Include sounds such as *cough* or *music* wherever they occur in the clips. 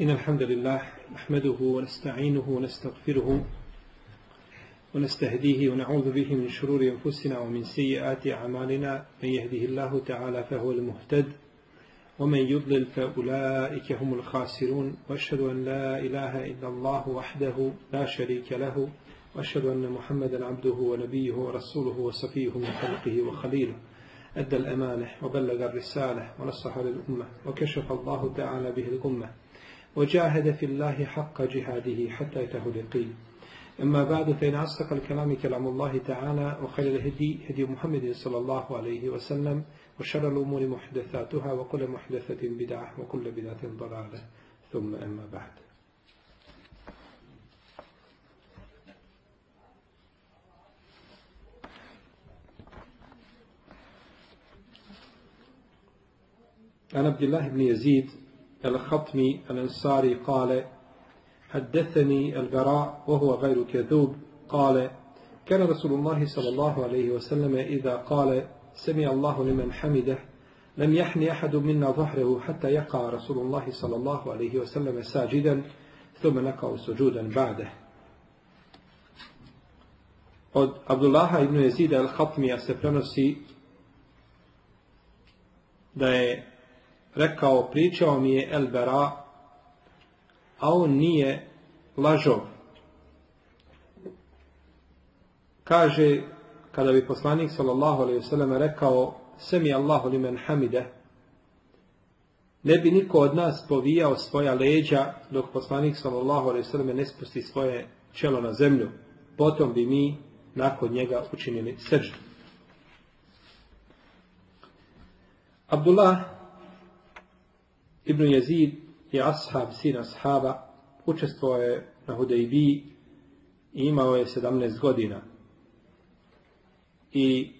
إن الحمد لله نحمده ونستعينه ونستغفره ونستهديه ونعوذ به من شرور أنفسنا ومن سيئات أعمالنا. من يهده الله تعالى فهو المهتد ومن يضلل فأولئك هم الخاسرون. وأشهد أن لا إله إلا الله وحده لا شريك له وأشهد أن محمدا عبده ونبيه ورسوله وصفيه من خلقه وخليله. أدى الأمانة وبلغ الرسالة ونصح للأمة وكشف الله تعالى به الأمة وجاهد في الله حق جهاده حتى يته اليقين. أما بعد فإن أصدق الكلام كلام الله تعالى وخير الهدي هدي محمد صلى الله عليه وسلم وشر الأمور محدثاتها وكل محدثة بدعة وكل بدعة ضلالة. ثم أما بعد. عن عبد الله بن يزيد الخطمي الأنصاري قال حدثني البراء وهو غير كذوب قال كان رسول الله صلى الله عليه وسلم إذا قال سمع الله لمن حمده لم يحن أحد منا ظهره حتى يقع رسول الله صلى الله عليه وسلم ساجدا ثم نقع سجودا بعده. Od Abdullaha ibn Jezida al-Hatmija se prenosi da je rekao, pričao mi je El Bera, a on nije lažov. Kaže, kada bi poslanik sallallahu alaihi rekao, semi Allahu li men hamide, ne bi niko od nas povijao svoja leđa dok poslanik sallallahu alaihi ne spusti svoje čelo na zemlju. Potom bi mi nakon njega učinili srđu. Abdullah Ibn Jezid je ashab, sin ashaba, učestvovao je na Hudejbiji i imao je 17 godina. I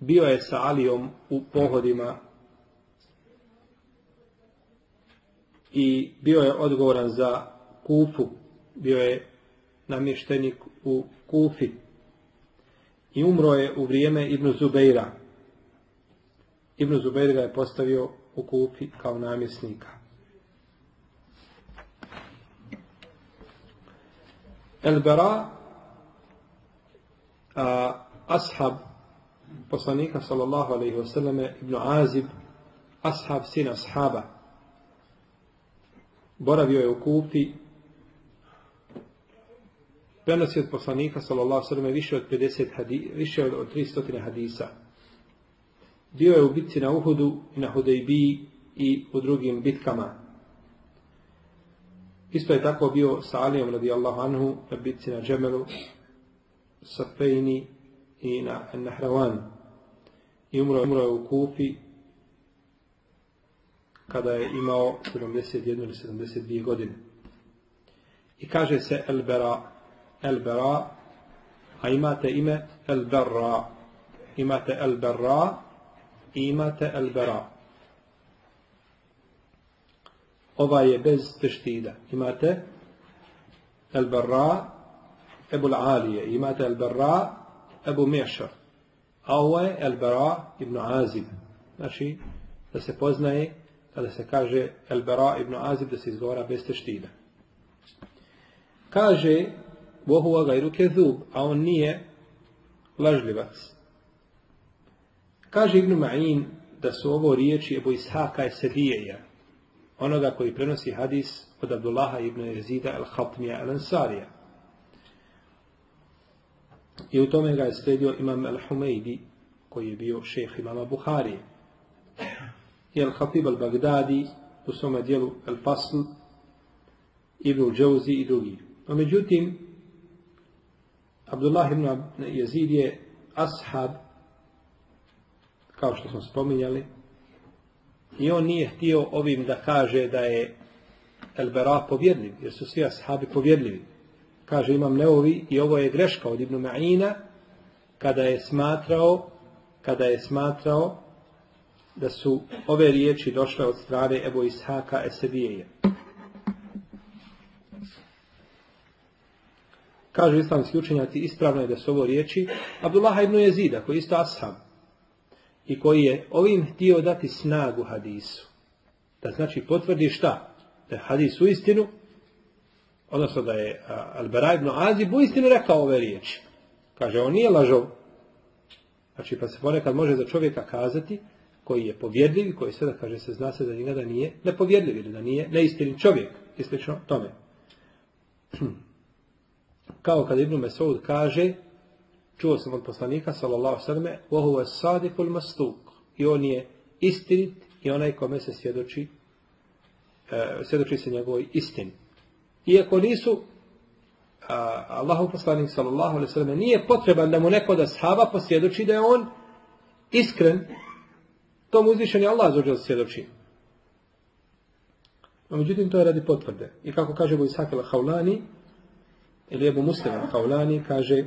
bio je sa Alijom u pohodima i bio je odgovoran za Kufu, bio je namještenik u Kufi i umro je u vrijeme Ibn Zubeira. Ibn Zubeir je postavio u Kufi kao namjesnika. El-Bara, ashab poslanika sallallahu alaihi wasallam Ibn Azib, ashab sin ashaba. Boravio je u Kufi, prenosi od poslanika sallallahu alaihi wasallam više od 50 hadisa, više od 300 hadisa. Bio je u bitci na Uhudu na Hudejbiji i u drugim bitkama. Isto je tako bio sa Alijom radijallahu anhu na bitci na Džemelu, Safejni i na Nahravan. I umro, umro je u Kufi kada je imao 71 ili 72 godine. I kaže se El Bera, El Bera, a imate ime El Berra. Imate El Berra, imate el-bera. Ova je bez teštida. Imate el-bera, ebu l'alije. Imate el-bera, ebu mešar. A ovo je el-bera ibn Azib. Znači, da se poznaje, kada se kaže el-bera ibn Azib, da se izgovara bez teštida. Kaže, vohuva gajru kezub, a on nije lažljivac. Kaže Ibn Ma'in da su ovo riječi Ebu Ishaka Esebijeja, onoga koji prenosi hadis od Abdullaha ibn Jezida al-Hatmija al-Ansarija. I u tome ga je sledio imam al-Humeidi, koji je bio šeheh imama Buharije. I al-Hatib al-Bagdadi u svome dijelu al-Fasl, Ibn al-Džauzi i drugi. No međutim, Abdullah ibn Jezid je ashab kao što smo spominjali. I on nije htio ovim da kaže da je El Bera povjedljiv, jer su svi ashabi povjedljivi. Kaže imam neovi i ovo je greška od Ibn Ma'ina kada je smatrao kada je smatrao da su ove riječi došle od strane Ebu Ishaka Esebijeje. Kažu islamski učenjaci, ispravno je da su ovo riječi Abdullah ibn Jezida, koji je isto ashab i koji je ovim htio dati snagu hadisu. Da znači potvrdi šta? da hadis u istinu, odnosno da je Al-Bara ibn Azib u istinu rekao ove riječi. Kaže, on nije lažov. Znači, pa se ponekad može za čovjeka kazati koji je povjedljiv i koji sve da kaže se zna se da njega da nije nepovjedljiv ili da nije neistini čovjek. I slično tome. *clears throat* Kao kad Ibn Mesud kaže, čuo sam od poslanika, sallallahu sallam, وَهُوَ صَادِقُ الْمَسْتُوقُ I on je istinit i onaj kome se svjedoči, e, svjedoči se njegovoj istini. Iako nisu a, Allahu poslanik sallallahu alejhi ve sellem nije potreban da mu neko da sahaba posvjedoči da je on iskren to mu uzvišeni Allah zađe svjedoči. No, međutim, to je radi potvrde. I kako kaže Ebu Ishaq al-Hawlani, ili Ebu Muslim al-Hawlani, kaže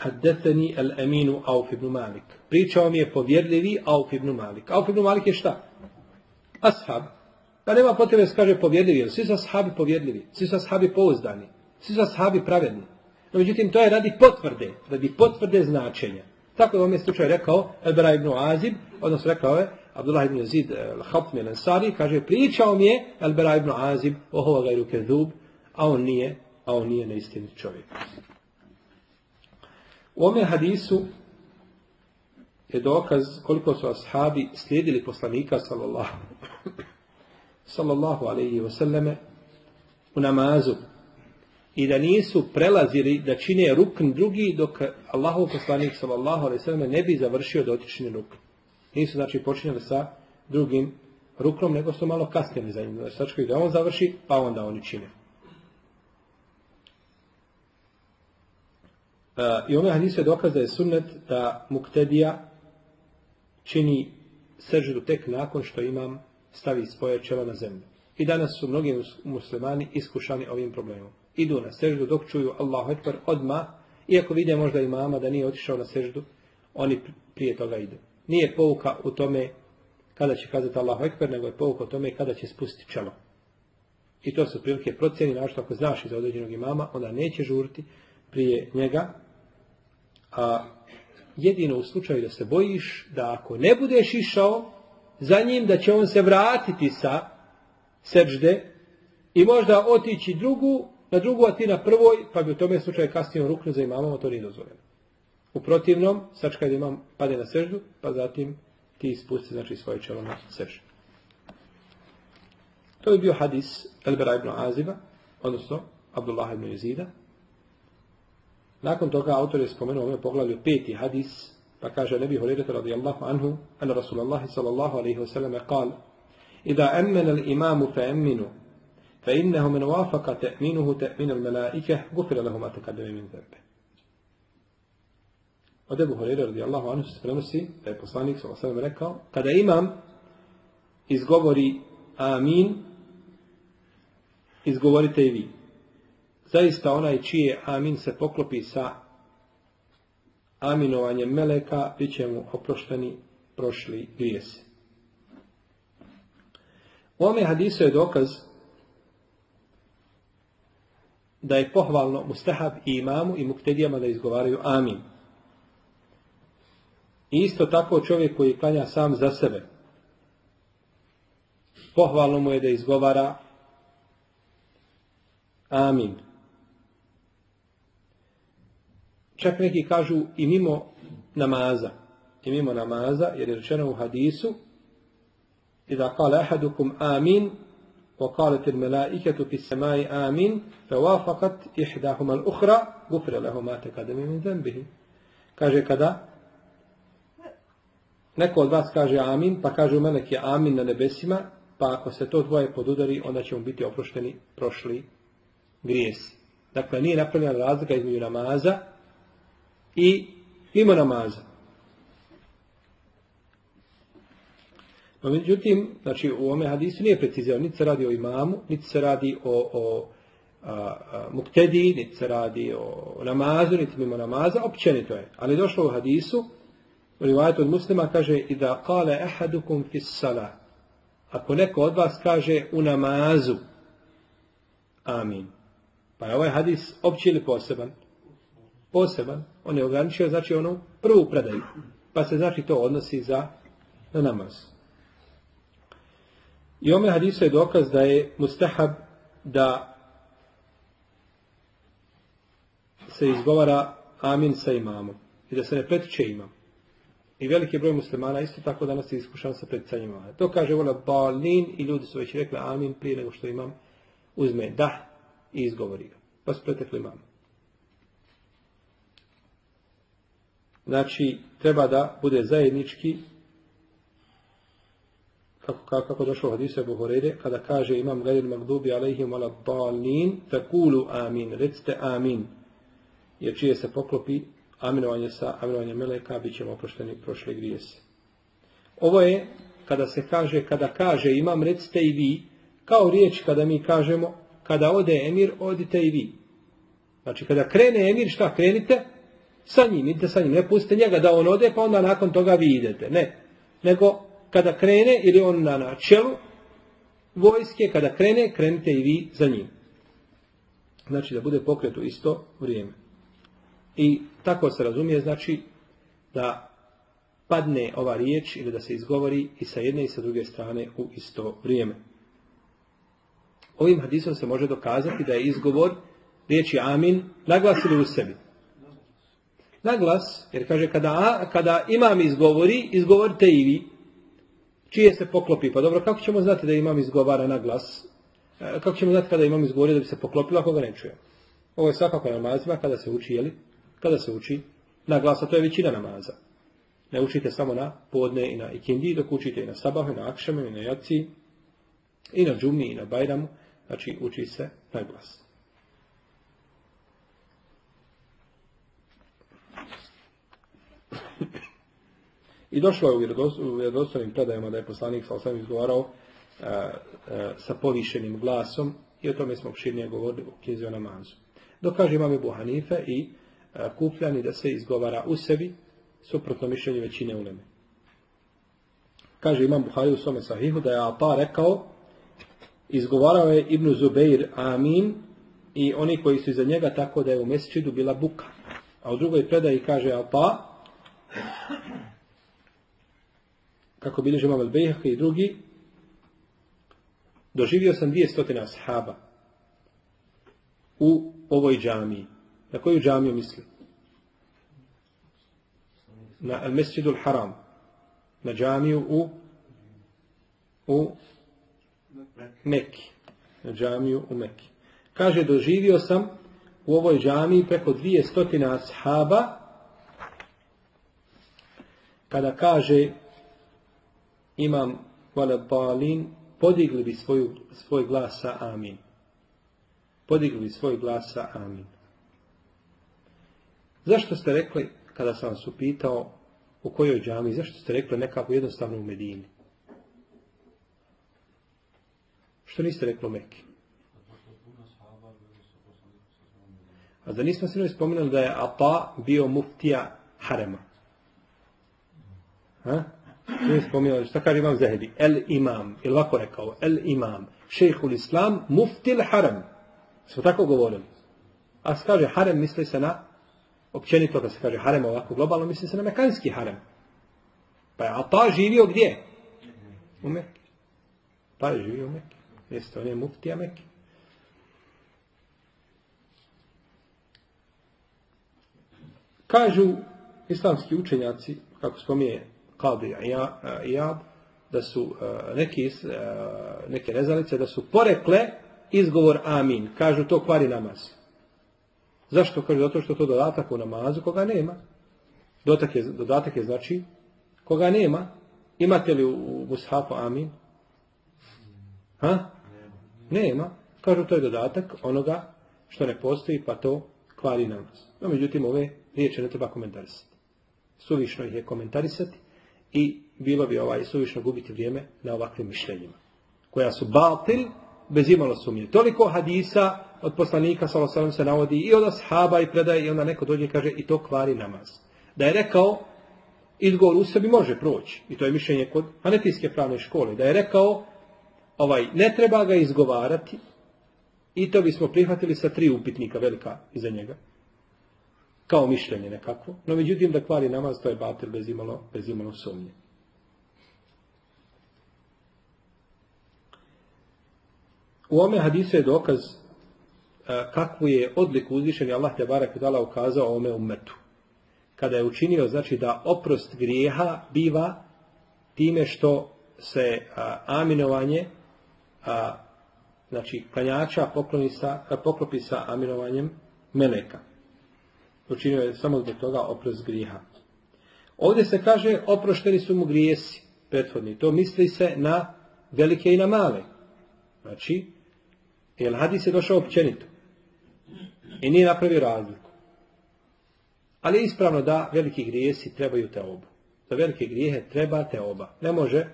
Haddethani al-Aminu Auf ibn Malik. Pričao mi je povjerljivi Auf ibn Malik. Auf ibn Malik je šta? Ashab. Pa nema potrebe se kaže povjerljivi, svi su ashabi povjerljivi, svi su ashabi pouzdani. Svi su ashabi pravedni. No, međutim, to je radi potvrde, radi potvrde značenja. Tako je ovom je slučaj rekao Elbera ibn Azib, odnosno rekao je Abdullah ibn Yazid al-Khatmi al-Ansari, kaže, pričao mi je Elbera ibn Azib, ohova ga zub, a on nije, a on nije neistinit čovjek. U ome hadisu je dokaz koliko su ashabi slijedili poslanika sallallahu sallallahu alaihi wa sallame u namazu i da nisu prelazili da čine rukn drugi dok Allahov poslanik sallallahu alejhi ve sellem ne bi završio dotični rukn. Nisu znači počinjali sa drugim ruknom, nego su malo kasnili za njim. Znači, da on završi, pa onda oni čine. I ovaj hadis je dokaz da je sunnet da muktedija čini seždu tek nakon što imam stavi svoje čelo na zemlju. I danas su mnogi muslimani iskušani ovim problemom idu na seždu dok čuju Allahu Ekber odma iako vide možda imama da nije otišao na seždu, oni prije toga idu. Nije pouka u tome kada će kazati Allahu Ekber, nego je pouka u tome kada će spustiti čelo. I to su prilike procjeni, našto ako znaš iz određenog imama, onda neće žurti prije njega, a jedino u slučaju da se bojiš da ako ne budeš išao za njim, da će on se vratiti sa sežde i možda otići drugu na drugu, a ti na prvoj, pa bi u tome slučaju kasnije ruknu za imamom, to nije dozvoljeno. U protivnom, sačkaj da imam pade na seždu, pa zatim ti ispusti znači, svoje čelo na seždu. To je bio hadis Elbera ibn Aziba, odnosno Abdullah ibn Jezida. Nakon toga autor je spomenuo ove poglavlju peti hadis, pa kaže Nebi Hurirata radijallahu anhu, ana Rasulallah sallallahu alaihi wa sallam kal, Ida emmena l'imamu fa emminu, فإنه من وافق تأمينه تأمين الملائكة غفر له ما تقدم من ذنبه Od Ebu Horeira radijallahu anhu se prenosi da je poslanik sa osam rekao kada imam izgovori amin izgovorite i vi. Zaista onaj čije amin se poklopi sa aminovanjem meleka bit će mu oprošteni prošli grijesi. U ome hadisu je dokaz da je pohvalno mustahab i imamu i muktedijama da izgovaraju amin. I isto tako čovjek koji klanja sam za sebe. Pohvalno mu je da izgovara amin. Čak neki kažu i mimo namaza. I mimo namaza, jer je rečeno u hadisu Ida kale ahadukum amin, wa kalet il melaiketu fi semai amin, fe wafakat iehdahuman uhra, gufre lehuma tekademi min zembihi. Kaže kada neko od vas kaže amin, pa kaže u melek je amin na nebesima, pa ako se to dvoje podudari, onda će mu biti oprošteni prošli grijesi. Dakle, nije napravljena razlika između namaza i mimo namaza No, međutim, znači, u ome hadisu nije precizio, niti se radi o imamu, niti se radi o, o a, a, muktedi, niti se radi o namazu, niti mimo namaza, općenito je. Ali došlo u hadisu, u rivajetu od muslima kaže, i da kale ehadukum fis. Ako neko od vas kaže u namazu, amin. Pa je ovaj hadis opći ili poseban? Poseban. On je ograničio, znači, onu prvu predaju. Pa se, znači, to odnosi za na namazu. I ome hadisu je dokaz da je mustahab da se izgovara amin sa imamom i da se ne pretiče imam. I veliki broj muslimana isto tako danas je iskušan sa preticanjem imama. To kaže vola balin i ljudi su već rekli amin prije nego što imam uzme da i izgovori ga. Pa su pretekli imam. Znači, treba da bude zajednički kako, kako, došlo u hadisu Horeire, kada kaže imam gadir magdubi alaihim ala dalin, fekulu amin, recite amin, jer čije se poklopi aminovanje sa aminovanjem meleka, bit ćemo oprošteni prošle grijese. Ovo je, kada se kaže, kada kaže imam, recite i vi, kao riječ kada mi kažemo, kada ode emir, odite i vi. Znači, kada krene emir, šta krenite? Sa njim, idite sa njim. Ne pustite njega da on ode, pa onda nakon toga vi idete. Ne. Nego, kada krene, ili on na, na čelu vojske, kada krene, krenite i vi za njim. Znači, da bude pokret u isto vrijeme. I tako se razumije, znači, da padne ova riječ ili da se izgovori i sa jedne i sa druge strane u isto vrijeme. Ovim hadisom se može dokazati da je izgovor riječi amin naglasili u sebi. Naglas, jer kaže kada, kada imam izgovori, izgovorite i vi. Čije se poklopi? Pa dobro, kako ćemo znati da imam izgovara na glas? E, kako ćemo znati kada imam izgovori da bi se poklopilo ako ga ne? Ovo je svakako namazima kada se uči, jeli? Kada se uči na glas, a to je većina namaza. Ne učite samo na podne i na ikindi, dok učite i na sabahu, i na akšemu, i na jaci, i na džumi, i na bajramu. Znači, uči se na glas. I došlo je u vjerodostojnim predajama da je poslanik sa osam izgovarao a, a, sa povišenim glasom i o tome smo opširnije govorili u knjizi o namazu. Dok kaže imam Ebu Hanife i a, kupljani da se izgovara u sebi suprotno mišljenju većine uleme. Kaže imam Buhari u svome sahihu da je Ata rekao izgovarao je Ibn Zubeir Amin i oni koji su iza njega tako da je u mesčidu bila buka. A u drugoj predaji kaže Ata kako bilježe Imam al i drugi, doživio sam dvije stotine ashaba u ovoj džamiji. Na koju džamiju misli? Na al-Mesjidul Haram. Na džamiju u u Mekki. Na džamiju u Mekki. Kaže, doživio sam u ovoj džamiji preko dvije stotine ashaba kada kaže imam vale balin, podigli bi svoju, svoj glas sa amin. Podigli bi svoj glas sa amin. Zašto ste rekli, kada sam vas upitao u kojoj džami, zašto ste rekli nekako jednostavno u Medini? Što niste rekli u Mekke? A da nismo se spominali da je Ata bio muftija Harema. Mi spominjali, šta kaže imam Zahebi? El imam, ili ovako rekao, el imam, šejhul islam, muftil haram. Smo tako govorili. A se kaže harem, misli se na, općenito da se kaže harem ovako globalno, misli se na mekanski harem. Pa je, a ta živio gdje? U Mekke. Pa je živio u Mekke. Jeste, on je muftija Mekke. Kažu islamski učenjaci, kako spominje Kadi Iyad, da su neki, neke rezalice, da su porekle izgovor amin. Kažu to kvari namaz. Zašto? Kažu zato što to dodatak u namazu koga nema. Dodatak je, dodatak je znači koga nema. Imate li u mushafu amin? Ha? Nema. Kažu to je dodatak onoga što ne postoji pa to kvari namaz. No, međutim, ove riječi ne treba komentarisati. Suvišno ih je komentarisati i bilo bi ovaj suvišno gubiti vrijeme na ovakvim mišljenjima, koja su batil bez imalo sumnje. Toliko hadisa od poslanika sallallahu se navodi i od ashaba i predaje i onda neko dođe i kaže i to kvari namaz. Da je rekao izgovor u sebi može proći i to je mišljenje kod hanetijske pravne škole. Da je rekao ovaj ne treba ga izgovarati i to bismo prihvatili sa tri upitnika velika iza njega kao mišljenje nekako, no međutim da kvari namaz, to je batil bez imalo, bez imalo sumnje. U ome hadisu je dokaz e, kakvu je odliku uzvišeni Allah te barek dala ukazao ome umetu. Kada je učinio, znači da oprost grijeha biva time što se aminovanje a, znači klanjača poklopi sa aminovanjem meleka. Učinio je samo zbog toga oprost grijeha. Ovdje se kaže oprošteni su mu grijesi prethodni. To misli se na velike i na male. Znači, jer hadis je došao općenito. I nije napravio razliku. Ali je ispravno da veliki grijesi trebaju te obu. Za velike grijehe treba te oba. Ne može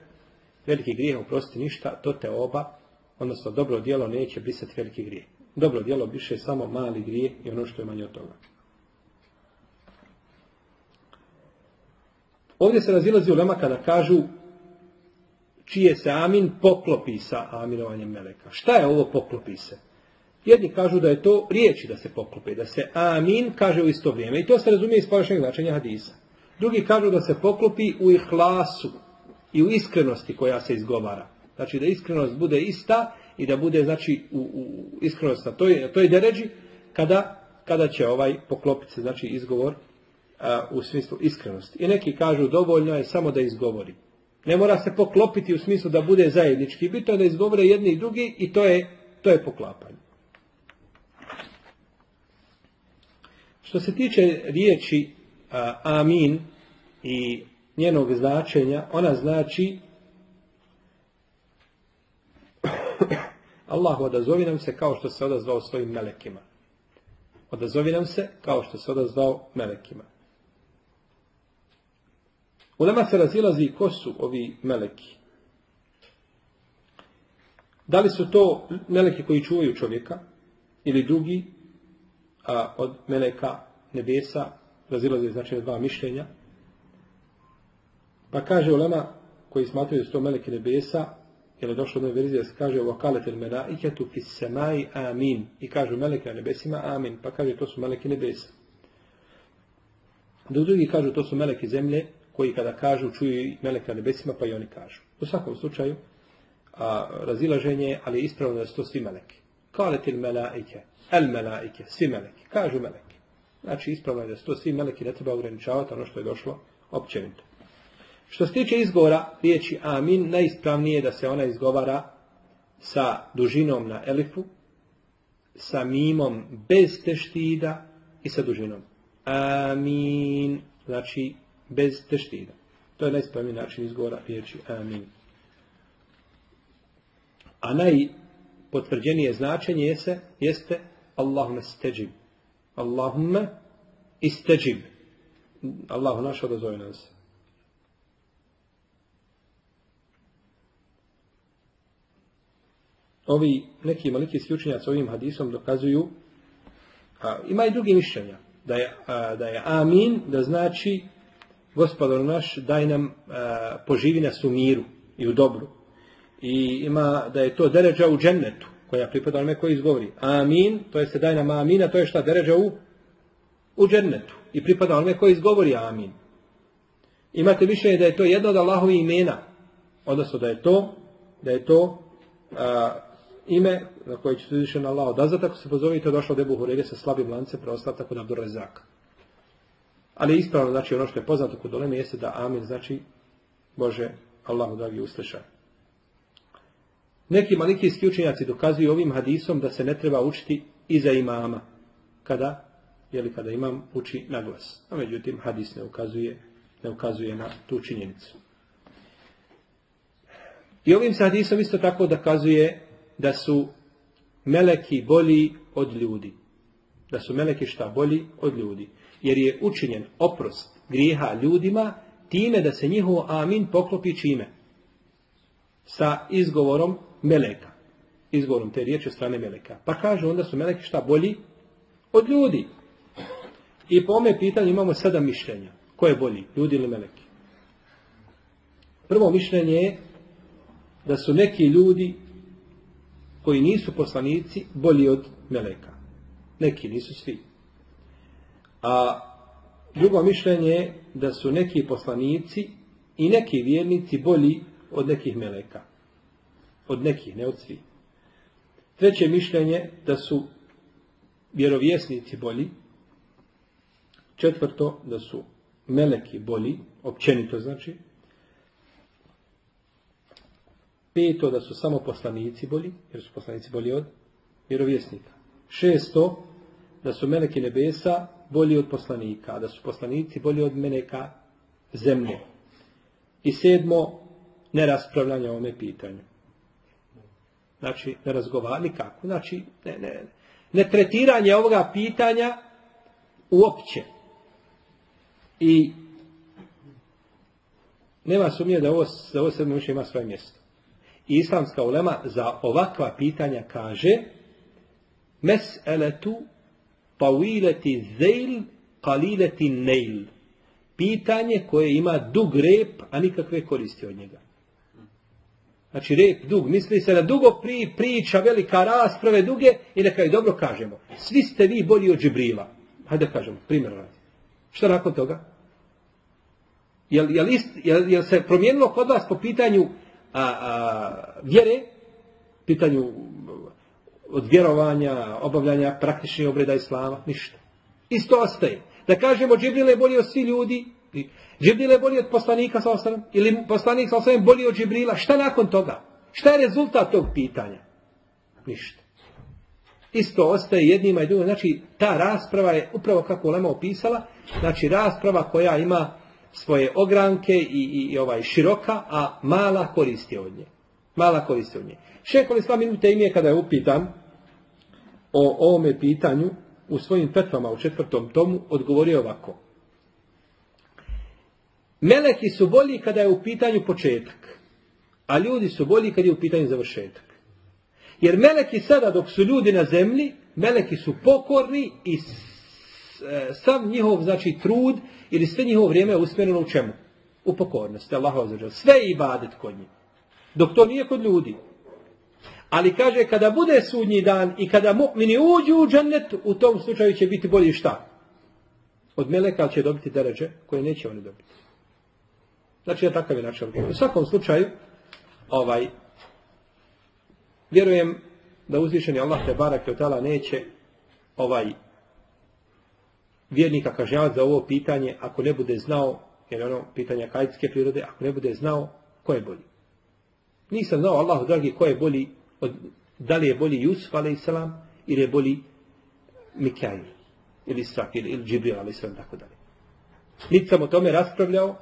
veliki grijeh oprostiti ništa, to te oba, odnosno dobro djelo neće brisati veliki grijeh. Dobro djelo biše samo mali grijeh i ono što je manje od toga. Ovdje se razilazi u lema kada kažu čije se amin poklopi sa aminovanjem meleka. Šta je ovo poklopi se? Jedni kažu da je to riječi da se poklopi, da se amin kaže u isto vrijeme. I to se razumije iz površenja značenja hadisa. Drugi kažu da se poklopi u ihlasu i u iskrenosti koja se izgovara. Znači da iskrenost bude ista i da bude znači u, u iskrenost na toj, na toj deređi kada, kada će ovaj poklopiti se znači izgovor u smislu iskrenosti. I neki kažu dovoljno je samo da izgovori. Ne mora se poklopiti u smislu da bude zajednički. Bitno je da izgovore jedni i drugi i to je, to je poklapanje. Što se tiče riječi amin i njenog značenja, ona znači *coughs* Allah odazovi nam se kao što se odazvao svojim melekima. Odazovi nam se kao što se odazvao melekima. U nama se razilazi ko su ovi meleki. Da li su to meleki koji čuvaju čovjeka ili drugi a od meleka nebesa razilazi znači dva mišljenja. Pa kaže ulema koji smatraju da su to meleki nebesa, jer je došlo do verzije kaže vokaletel melaiketu fis semai amin. I kažu meleki na nebesima amin. Pa kaže to su meleki nebesa. Do drugi kažu to su meleki zemlje koji kada kažu čuju meleka nebesima pa i oni kažu. U svakom slučaju a, razilaženje, ali je ispravno da su to svi meleki. Kaletil melaike, el melaike, svi meleki. Kažu meleki. Znači ispravno je da su to svi meleki, ne treba ograničavati ono što je došlo općenito. Što se tiče izgovora riječi amin, najispravnije je da se ona izgovara sa dužinom na elifu, sa mimom bez teštida i sa dužinom. Amin, znači bez teštida. To je najispravniji način izgovora riječi amin. A najpotvrđenije značenje jeste, jeste Allahume steđib. Allahume isteđib. Allahu naš odazove nas. ovi neki maliki s ovim hadisom dokazuju, a, ima i drugi mišljenja, da je, a, da je amin, da znači gospodar naš daj nam a, poživi nas u miru i u dobru. I ima da je to deređa u džennetu, koja pripada onome koji izgovori. Amin, to je se daj nam amin, a to je šta deređa u, u džennetu. I pripada onome koji izgovori amin. Imate mišljenje da je to jedno od Allahovi imena. Odnosno da je to, da je to a, ime na koje će se uzvišen Allah odazvati, ako se to je došlo od Ebu sa slabim lancem preostao tako da Abdur Rezak. Ali ispravno znači ono što je poznato kod Oleme jeste da Amin znači Bože Allahu dragi usliša. Neki malikijski učenjaci dokazuju ovim hadisom da se ne treba učiti iza imama kada jeli kada imam uči na glas. A međutim hadis ne ukazuje, ne ukazuje na tu činjenicu. I ovim se hadisom isto tako dokazuje da su meleki bolji od ljudi. Da su meleki šta bolji od ljudi. Jer je učinjen oprost grijeha ljudima time da se njihovo amin poklopi čime? Sa izgovorom meleka. Izgovorom te riječi strane meleka. Pa kaže onda su meleki šta bolji od ljudi. I po ome pitanju imamo sedam mišljenja. Ko je bolji, ljudi ili meleki? Prvo mišljenje je da su neki ljudi koji nisu poslanici bolji od meleka. Neki nisu svi. A drugo mišljenje je da su neki poslanici i neki vjernici bolji od nekih meleka. Od nekih, ne od svih. Treće mišljenje da su vjerovjesnici bolji. Četvrto da su meleki bolji, općenito znači. Peto da su samo poslanici bolji, jer su poslanici bolji od vjerovjesnika. Šesto da su meleki nebesa bolji od poslanika, da su poslanici bolji od meleka zemlje. I sedmo, neraspravljanje o ovome pitanju. Znači, ne razgovara nikako. Znači, ne, ne, ne tretiranje ovoga pitanja uopće. I nema sumnje da ovo, da ovo sedmo ima svoje mjesto. I islamska ulema za ovakva pitanja kaže Mes'eletu tawileti zeil kalileti neil. Pitanje koje ima dug rep, a nikakve koristi od njega. Znači rep dug, misli se na dugo pri, priča, velika rasprave duge i neka je dobro kažemo. Svi ste vi bolji od Džibrila. Hajde kažemo, primjer radi. Što nakon toga? Jel, jel, ist, jel, jel se promijenilo kod vas po pitanju a, a, vjere, pitanju od vjerovanja, obavljanja praktičnih obreda islama? Ništa. Isto ostaje. Da kažemo Džibril je bolji od svi ljudi, Džibril je bolji od poslanika sa osam, ili poslanik sa osam bolji od Džibrila. Šta nakon toga? Šta je rezultat tog pitanja? Ništa. Isto ostaje jednima i drugim. Znači, ta rasprava je upravo kako Lema opisala, znači rasprava koja ima svoje ogranke i, i, i ovaj široka, a mala koristi od nje. Mala koristi od nje. Šekoli sva minute imije kada je upitan o ovome pitanju, u svojim petvama u četvrtom tomu, odgovorio ovako. Meleki su bolji kada je u pitanju početak, a ljudi su bolji kada je u pitanju završetak. Jer meleki sada dok su ljudi na zemlji, meleki su pokorni i sam njihov znači trud ili sve njihovo vrijeme je usmjereno u čemu? U pokornosti. Allah. Sve je ibadet kod njih. Dok to nije kod ljudi. Ali kaže kada bude sudnji dan i kada mu'mini uđu u džennet, u tom slučaju će biti bolji šta? Od meleka će dobiti deređe koje neće oni dobiti. Znači je takav je način. U svakom slučaju, ovaj, vjerujem da uzvišeni Allah te barak i neće ovaj vjernika kažnjavati za ovo pitanje ako ne bude znao, jer ono pitanje kajtske prirode, ako ne bude znao ko je bolji. Nisam znao, Allahu dragi, ko je bolji, od, da li je bolji Jusuf, a.s. ili je bolji Mikail, ili Israfil, ili Džibril, a.s. tako dalje. Niti sam o tome raspravljao,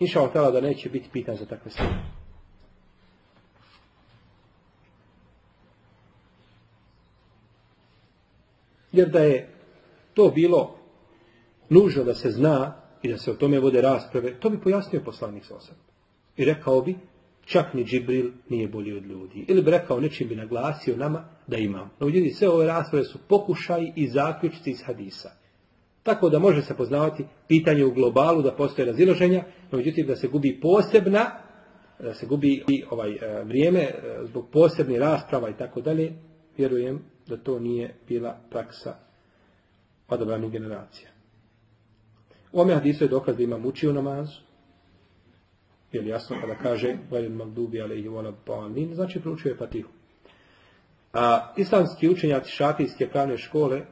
Inša Allah da neće biti pitan za takve stvari. Jer da je to bilo nužno da se zna i da se o tome vode rasprave, to bi pojasnio poslanik sa osam. I rekao bi, čak ni Džibril nije bolji od ljudi. Ili bi rekao, nečim bi naglasio nama da imam. No ljudi, sve ove rasprave su pokušaj i zaključci iz hadisa. Tako da može se poznavati pitanje u globalu da postoje raziloženja, no međutim da se gubi posebna, da se gubi ovaj e, vrijeme e, zbog posebnih rasprava i tako dalje, vjerujem da to nije bila praksa odabranih generacija. U ome hadisu je dokaz da imam učio namazu, jer jasno kada kaže Valjun Magdubi alaihi vola ba'anin, znači proučio je patihu. A islamski učenjaci šafijske pravne škole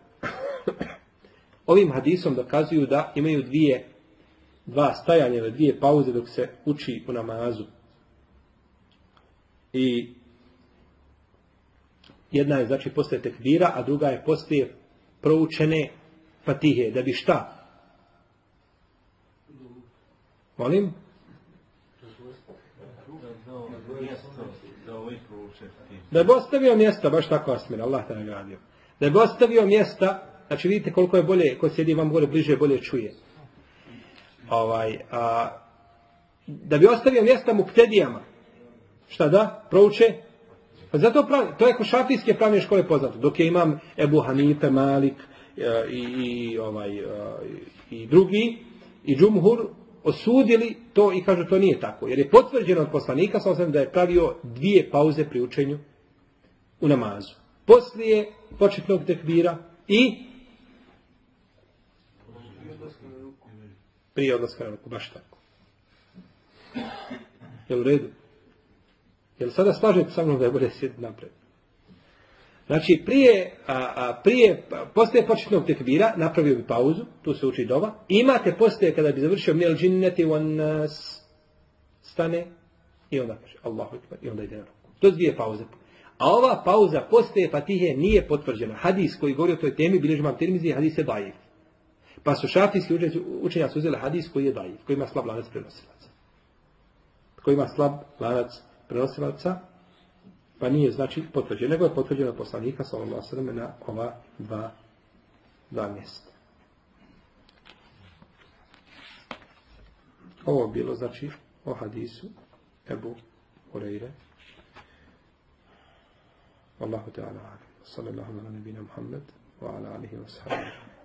*clears throat* ovim hadisom dokazuju da imaju dvije dva stajanja ili dvije pauze dok se uči u namazu. I jedna je znači poslije tekvira, a druga je poslije proučene fatihe. Da bi šta? Molim? Da bi ostavio mjesta, baš tako Asmir, Allah te nagradio. Da bi ostavio mjesta, znači vidite koliko je bolje, ko sjedi vam gore bliže, bolje čuje ovaj, a, da bi ostavio mjesta muktedijama. Šta da? Prouče? Pa zato pravi, to je ko šafijske pravne škole poznato. Dok je imam Ebu Hanife, Malik e, i, i, ovaj, e, i drugi, i Džumhur, osudili to i kažu to nije tako. Jer je potvrđeno od poslanika, sam da je pravio dvije pauze pri učenju u namazu. Poslije početnog tekbira i prije odlaska na ruku, baš tako. Je u redu? Je li sada slažete sa mnom da je bolje sjediti napred? Znači, prije, a, a, prije poslije početnog tekbira napravio bi pauzu, tu se uči dova. Imate poslije kada bi završio mjel džinneti on nas stane i onda kaže Allahu ekber i onda ide na ruku. To je dvije pauze. A ova pauza poslije Fatihe nije potvrđena. Hadis koji govori o toj temi bilježi mam termizi, hadis je dajiv. Pa su šafijski učenjaci uzeli hadis koji je dajiv, koji ima slab lanac prenosilaca. Koji ima slab lanac prenosilaca, pa nije znači potvrđeno, nego je potvrđeno poslanika sallallahu alejhi na ova dva dva mjesta. Ovo bilo znači o hadisu Ebu Hureyre. Allahu Teala. Sallallahu ala nabina Muhammed wa ala alihi wa sahbihi.